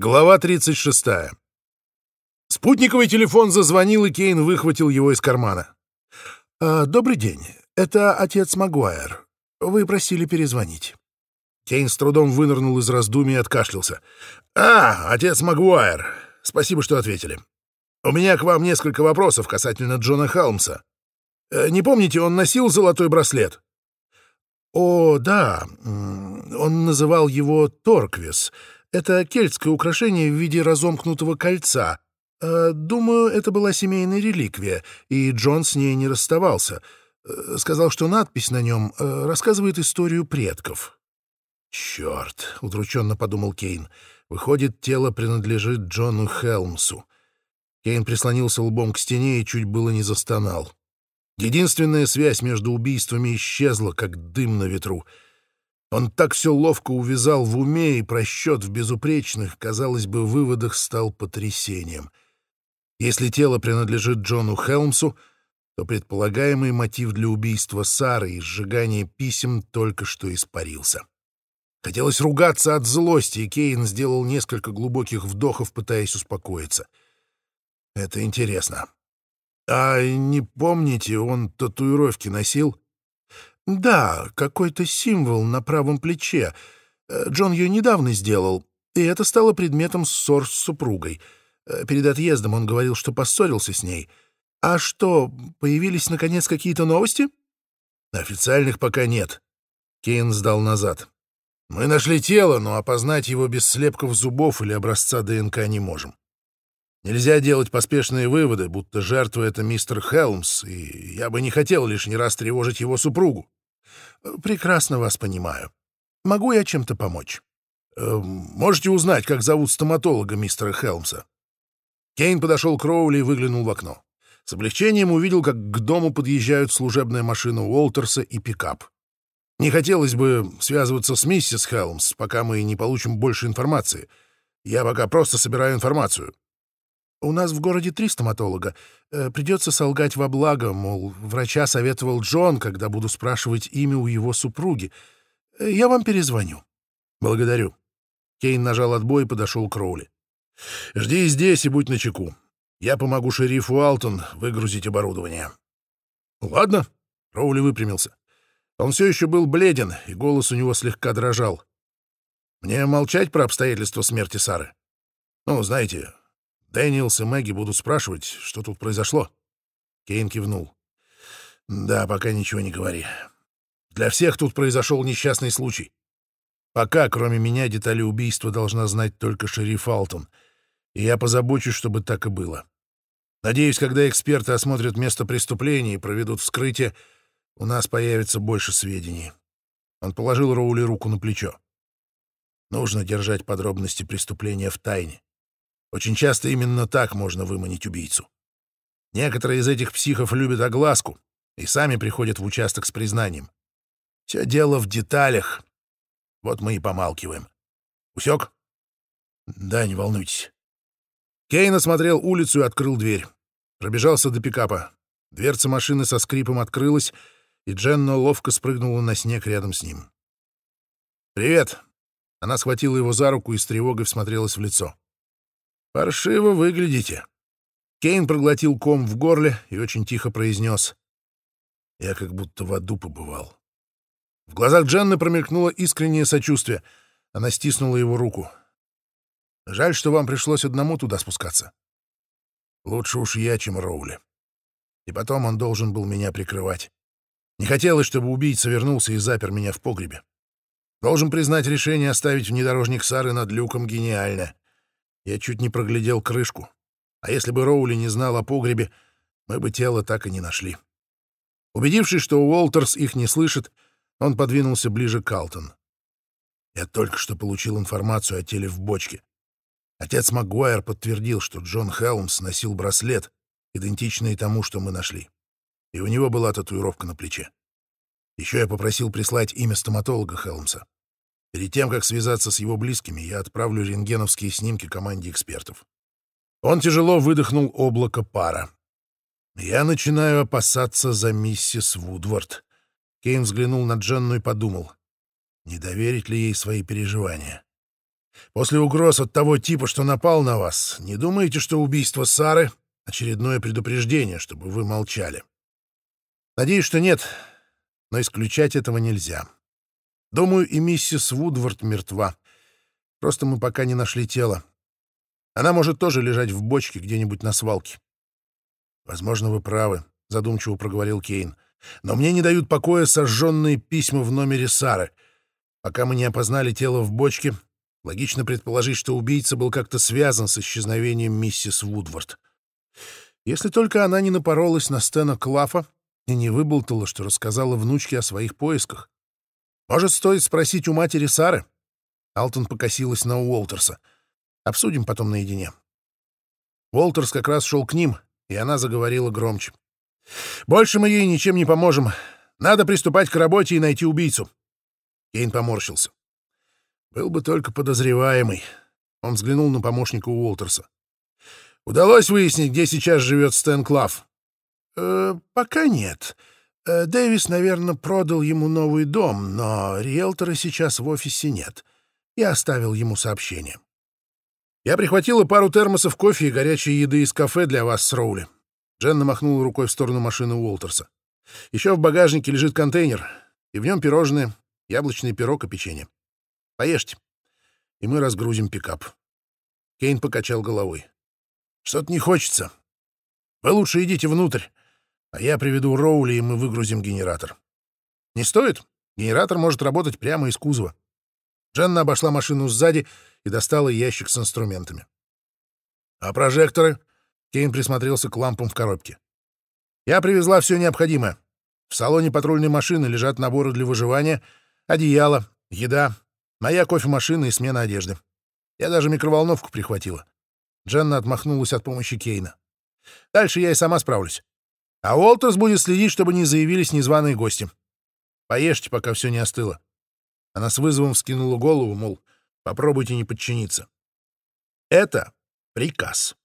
Глава 36. Спутниковый телефон зазвонил, и Кейн выхватил его из кармана. «А, «Добрый день. Это отец Магуайр. Вы просили перезвонить». Кейн с трудом вынырнул из раздумий и откашлялся. «А, отец Магуайр. Спасибо, что ответили. У меня к вам несколько вопросов касательно Джона Халмса. Э, не помните, он носил золотой браслет?» «О, да. Он называл его Торквис». Это кельтское украшение в виде разомкнутого кольца. Э, думаю, это была семейная реликвия, и Джон с ней не расставался. Э, сказал, что надпись на нем э, рассказывает историю предков. «Черт!» — удрученно подумал Кейн. «Выходит, тело принадлежит Джону Хелмсу». Кейн прислонился лбом к стене и чуть было не застонал. Единственная связь между убийствами исчезла, как дым на ветру — он так все ловко увязал в уме, и просчет в безупречных, казалось бы, выводах стал потрясением. Если тело принадлежит Джону Хелмсу, то предполагаемый мотив для убийства Сары и сжигания писем только что испарился. Хотелось ругаться от злости, и Кейн сделал несколько глубоких вдохов, пытаясь успокоиться. Это интересно. А не помните, он татуировки носил? «Да, какой-то символ на правом плече. Э, Джон ее недавно сделал, и это стало предметом ссор с супругой. Э, перед отъездом он говорил, что поссорился с ней. А что, появились, наконец, какие-то новости?» «Официальных пока нет». Кейн сдал назад. «Мы нашли тело, но опознать его без слепков зубов или образца ДНК не можем. Нельзя делать поспешные выводы, будто жертва — это мистер Хелмс, и я бы не хотел лишний раз тревожить его супругу. Прекрасно вас понимаю. Могу я чем-то помочь? Э, можете узнать, как зовут стоматолога мистера Хелмса? Кейн подошел к Роули и выглянул в окно. С облегчением увидел, как к дому подъезжают служебная машина Уолтерса и пикап. Не хотелось бы связываться с миссис Хелмс, пока мы не получим больше информации. Я пока просто собираю информацию. У нас в городе три стоматолога. Э, придется солгать во благо, мол, врача советовал Джон, когда буду спрашивать имя у его супруги. Э, я вам перезвоню. Благодарю. Кейн нажал отбой и подошел к Роули. Жди здесь и будь начеку. Я помогу шерифу Алтон выгрузить оборудование. Ладно. Роули выпрямился. Он все еще был бледен, и голос у него слегка дрожал. Мне молчать про обстоятельства смерти Сары? Ну, знаете, Дэниелс и Мэгги будут спрашивать, что тут произошло. Кейн кивнул. Да, пока ничего не говори. Для всех тут произошел несчастный случай. Пока, кроме меня, детали убийства должна знать только шериф Алтон. И я позабочусь, чтобы так и было. Надеюсь, когда эксперты осмотрят место преступления и проведут вскрытие, у нас появится больше сведений. Он положил Роули руку на плечо. Нужно держать подробности преступления в тайне. Очень часто именно так можно выманить убийцу. Некоторые из этих психов любят огласку и сами приходят в участок с признанием. Все дело в деталях. Вот мы и помалкиваем. Усек? Да, не волнуйтесь. Кейн осмотрел улицу и открыл дверь. Пробежался до пикапа. Дверца машины со скрипом открылась, и Дженна ловко спрыгнула на снег рядом с ним. «Привет!» Она схватила его за руку и с тревогой всмотрелась в лицо. «Паршиво выглядите». Кейн проглотил ком в горле и очень тихо произнес. «Я как будто в аду побывал». В глазах Дженны промелькнуло искреннее сочувствие. Она стиснула его руку. «Жаль, что вам пришлось одному туда спускаться. Лучше уж я, чем Роули. И потом он должен был меня прикрывать. Не хотелось, чтобы убийца вернулся и запер меня в погребе. Должен признать решение оставить внедорожник Сары над люком гениальное. Я чуть не проглядел крышку. А если бы Роули не знал о погребе, мы бы тело так и не нашли. Убедившись, что Уолтерс их не слышит, он подвинулся ближе к Алтон. Я только что получил информацию о теле в бочке. Отец Магуайр подтвердил, что Джон Хелмс носил браслет, идентичный тому, что мы нашли. И у него была татуировка на плече. Еще я попросил прислать имя стоматолога Хелмса. Перед тем, как связаться с его близкими, я отправлю рентгеновские снимки команде экспертов. Он тяжело выдохнул облако пара. Я начинаю опасаться за миссис Вудвард. Кейн взглянул на Дженну и подумал, не доверить ли ей свои переживания. После угроз от того типа, что напал на вас, не думаете, что убийство Сары — очередное предупреждение, чтобы вы молчали? Надеюсь, что нет, но исключать этого нельзя. Думаю, и миссис Вудвард мертва. Просто мы пока не нашли тело. Она может тоже лежать в бочке где-нибудь на свалке. Возможно, вы правы, — задумчиво проговорил Кейн. Но мне не дают покоя сожженные письма в номере Сары. Пока мы не опознали тело в бочке, логично предположить, что убийца был как-то связан с исчезновением миссис Вудвард. Если только она не напоролась на Стена Клафа и не выболтала, что рассказала внучке о своих поисках. Может, стоит спросить у матери Сары? Алтон покосилась на Уолтерса. Обсудим потом наедине. Уолтерс как раз шел к ним, и она заговорила громче. «Больше мы ей ничем не поможем. Надо приступать к работе и найти убийцу». Кейн поморщился. «Был бы только подозреваемый». Он взглянул на помощника Уолтерса. «Удалось выяснить, где сейчас живет Стэн Клав?» «Э, «Пока нет. Э, Дэвис, наверное, продал ему новый дом, но риэлтора сейчас в офисе нет. Я оставил ему сообщение. Я прихватила пару термосов кофе и горячей еды из кафе для вас с Роули. Дженна махнула рукой в сторону машины Уолтерса. Еще в багажнике лежит контейнер, и в нем пирожные, яблочный пирог и печенье. Поешьте, и мы разгрузим пикап. Кейн покачал головой. Что-то не хочется. Вы лучше идите внутрь, а я приведу Роули, и мы выгрузим генератор. Не стоит? Генератор может работать прямо из кузова. Дженна обошла машину сзади и достала ящик с инструментами. «А прожекторы?» — Кейн присмотрелся к лампам в коробке. «Я привезла все необходимое. В салоне патрульной машины лежат наборы для выживания, одеяло, еда, моя кофемашина и смена одежды. Я даже микроволновку прихватила». Дженна отмахнулась от помощи Кейна. «Дальше я и сама справлюсь. А Уолтерс будет следить, чтобы не заявились незваные гости. Поешьте, пока все не остыло. Она с вызовом вскинула голову, мол, попробуйте не подчиниться. Это приказ.